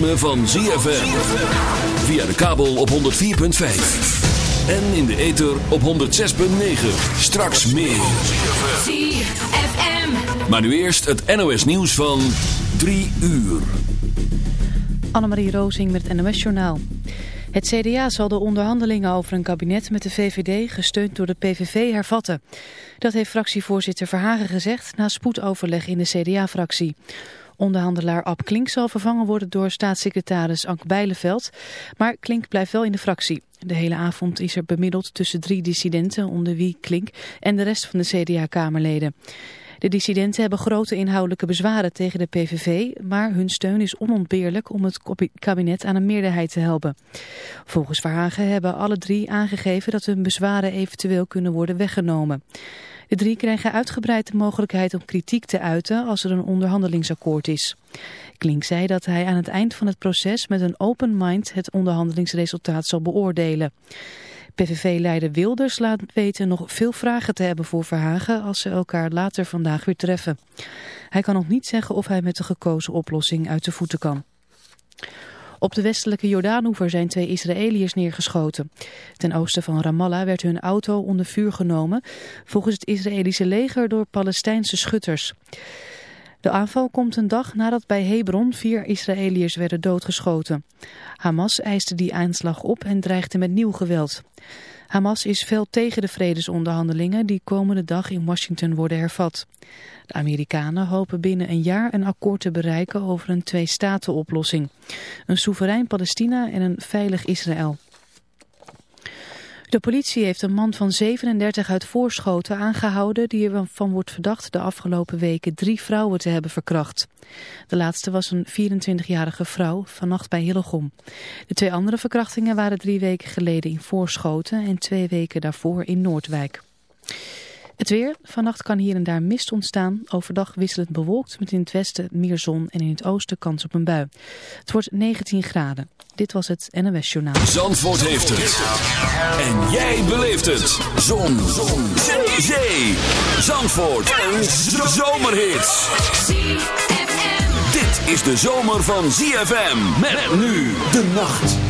ritme van ZFM. Via de kabel op 104.5. En in de ether op 106.9. Straks meer. ZFM. Maar nu eerst het NOS nieuws van 3 uur. Annemarie Rozing met het NOS journaal. Het CDA zal de onderhandelingen over een kabinet met de VVD, gesteund door de PVV, hervatten. Dat heeft fractievoorzitter Verhagen gezegd na spoedoverleg in de CDA-fractie. Onderhandelaar Ab Klink zal vervangen worden door staatssecretaris Ank Bijleveld. Maar Klink blijft wel in de fractie. De hele avond is er bemiddeld tussen drie dissidenten, onder wie Klink en de rest van de CDA-kamerleden. De dissidenten hebben grote inhoudelijke bezwaren tegen de PVV, maar hun steun is onontbeerlijk om het kabinet aan een meerderheid te helpen. Volgens Verhagen hebben alle drie aangegeven dat hun bezwaren eventueel kunnen worden weggenomen. De drie krijgen uitgebreid de mogelijkheid om kritiek te uiten als er een onderhandelingsakkoord is. Klink zei dat hij aan het eind van het proces met een open mind het onderhandelingsresultaat zal beoordelen. PVV-leider Wilders laat weten nog veel vragen te hebben voor Verhagen als ze elkaar later vandaag weer treffen. Hij kan nog niet zeggen of hij met de gekozen oplossing uit de voeten kan. Op de westelijke Jordaanoever zijn twee Israëliërs neergeschoten. Ten oosten van Ramallah werd hun auto onder vuur genomen, volgens het Israëlische leger door Palestijnse schutters. De aanval komt een dag nadat bij Hebron vier Israëliërs werden doodgeschoten. Hamas eiste die aanslag op en dreigde met nieuw geweld. Hamas is fel tegen de vredesonderhandelingen die komende dag in Washington worden hervat. De Amerikanen hopen binnen een jaar een akkoord te bereiken over een twee-staten-oplossing. Een soeverein Palestina en een veilig Israël. De politie heeft een man van 37 uit Voorschoten aangehouden die ervan wordt verdacht de afgelopen weken drie vrouwen te hebben verkracht. De laatste was een 24-jarige vrouw, vannacht bij Hillegom. De twee andere verkrachtingen waren drie weken geleden in Voorschoten en twee weken daarvoor in Noordwijk. Het weer. Vannacht kan hier en daar mist ontstaan. Overdag wisselend bewolkt met in het westen meer zon en in het oosten kans op een bui. Het wordt 19 graden. Dit was het NOS Journaal. Zandvoort heeft het. En jij beleeft het. Zon. zon. Zee. Zee. Zandvoort. Een zomerhit. Dit is de zomer van ZFM. Met nu de nacht.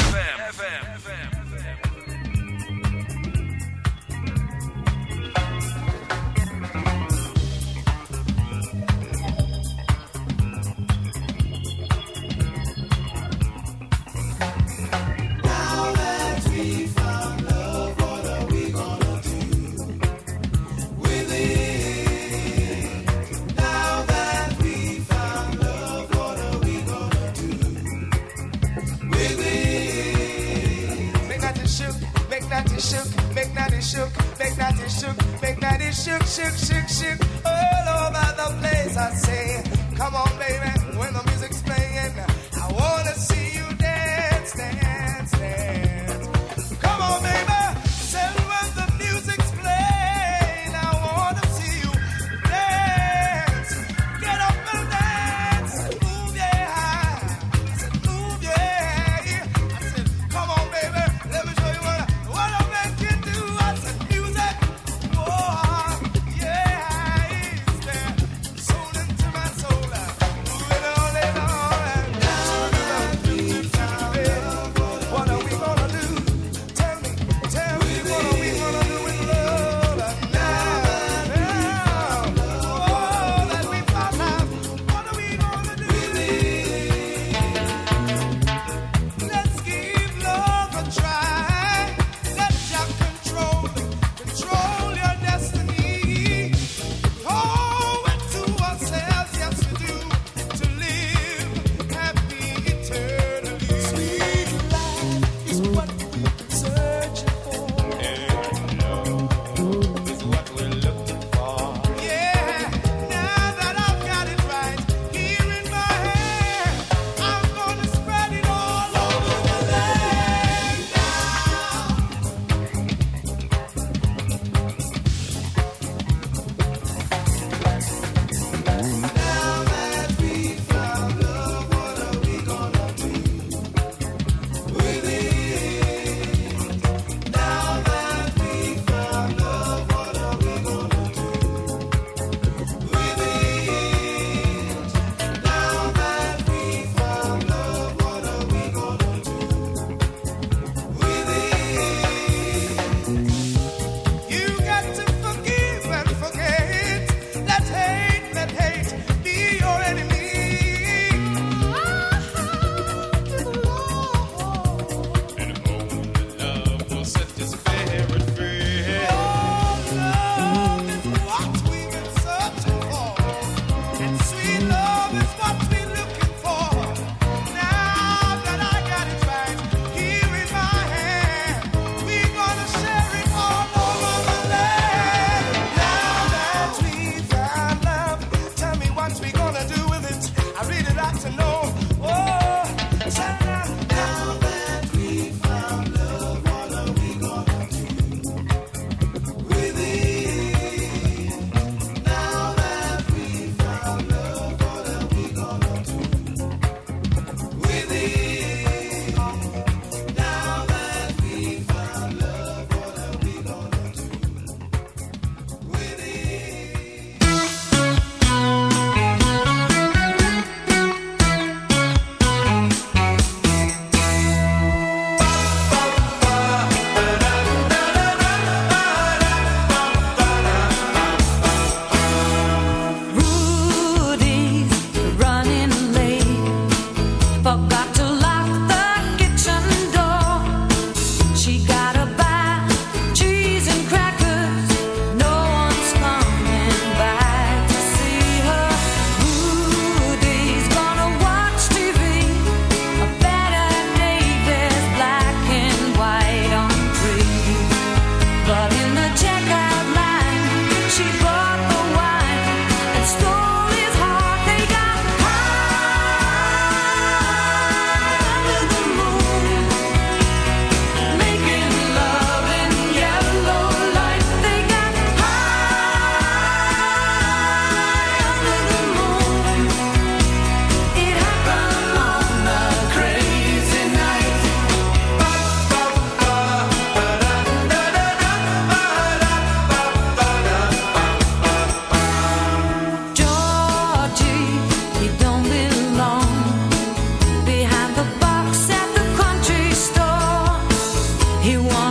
you want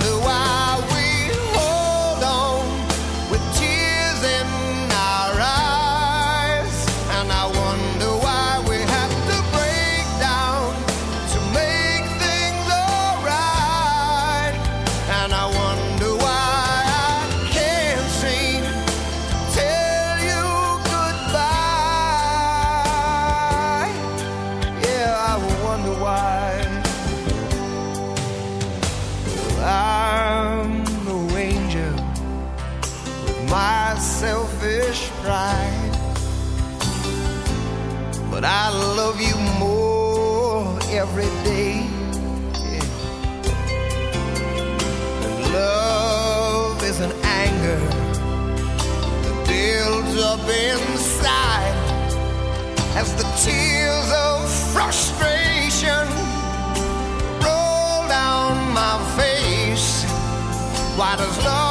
might as well.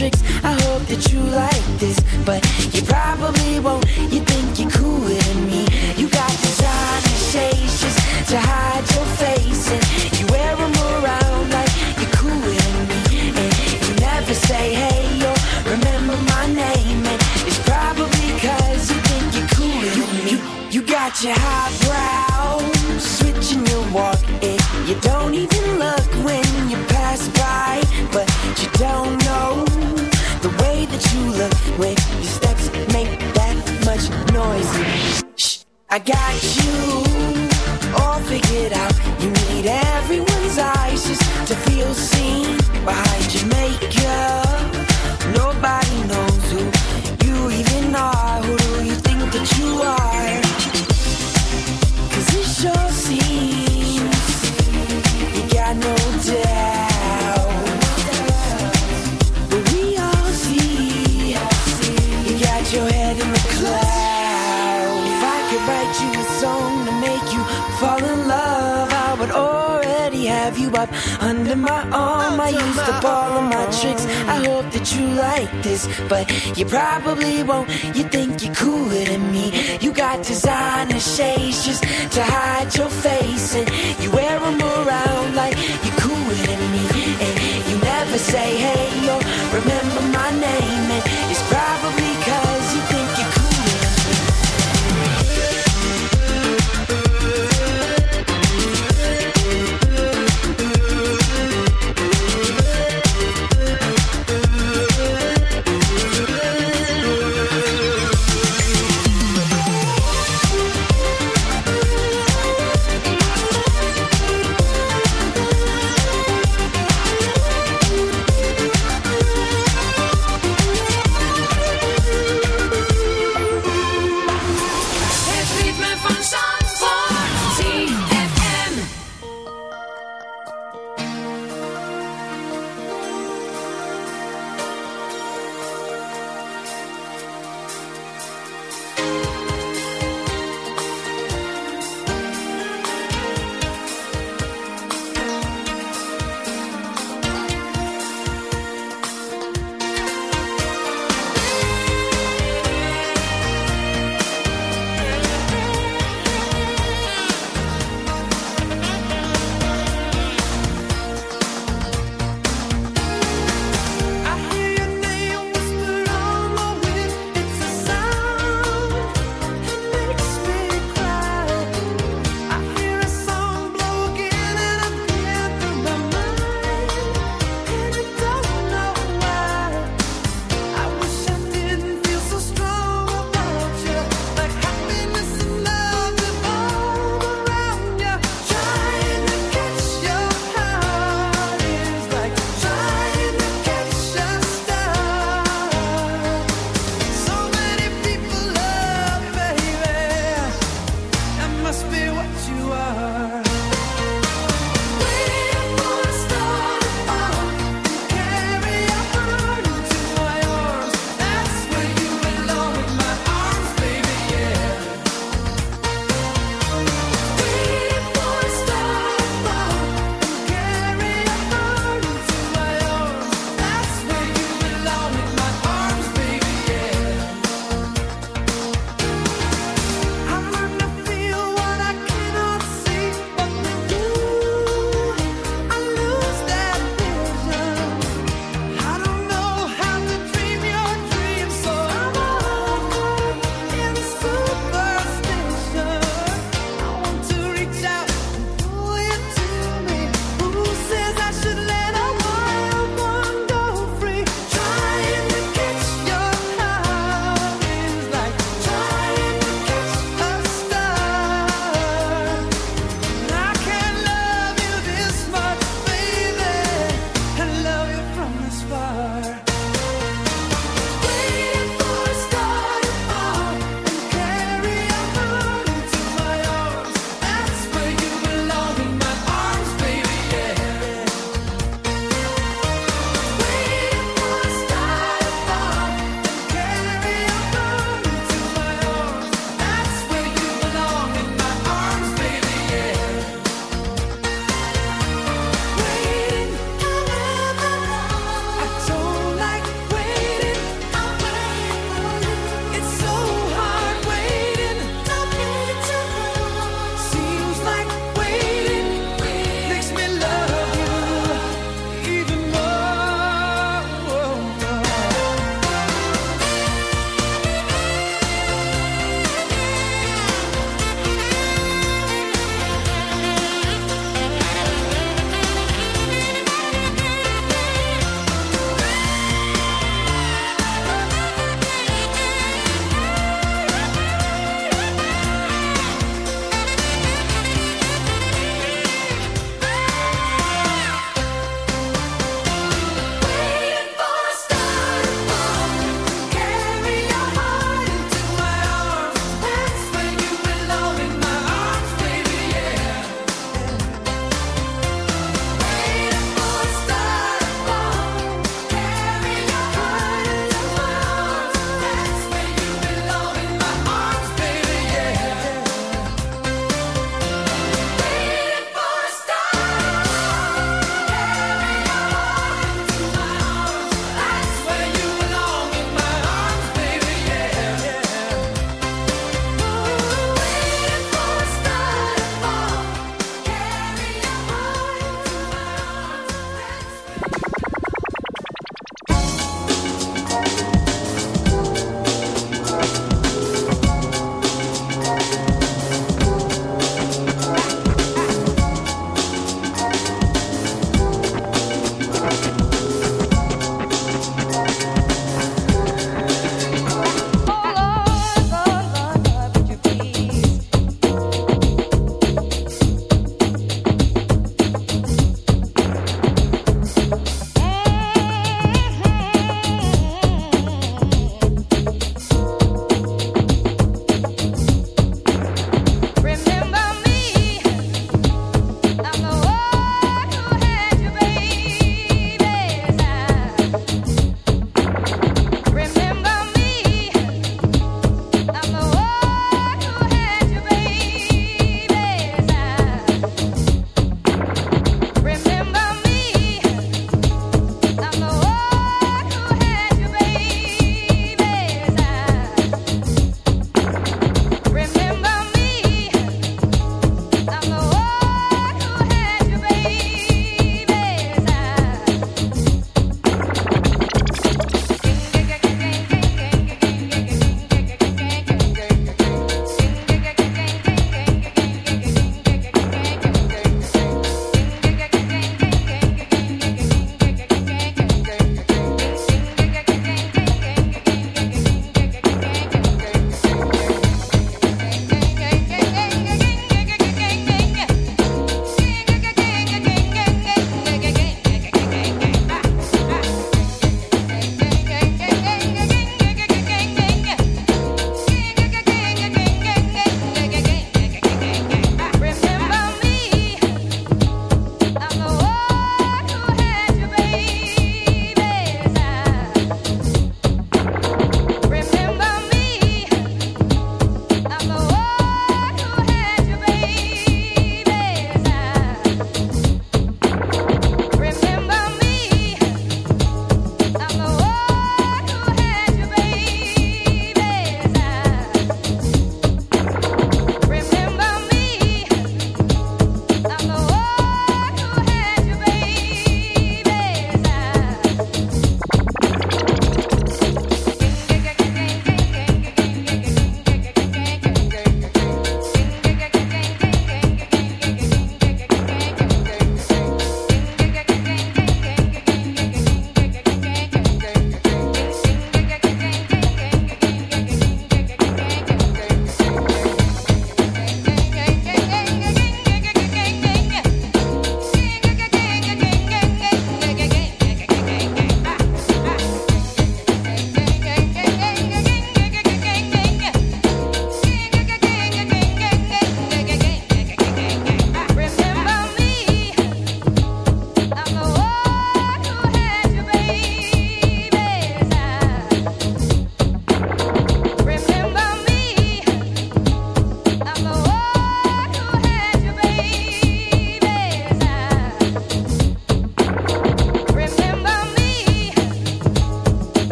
tricks. I hope that you like this, but you probably won't. You got you.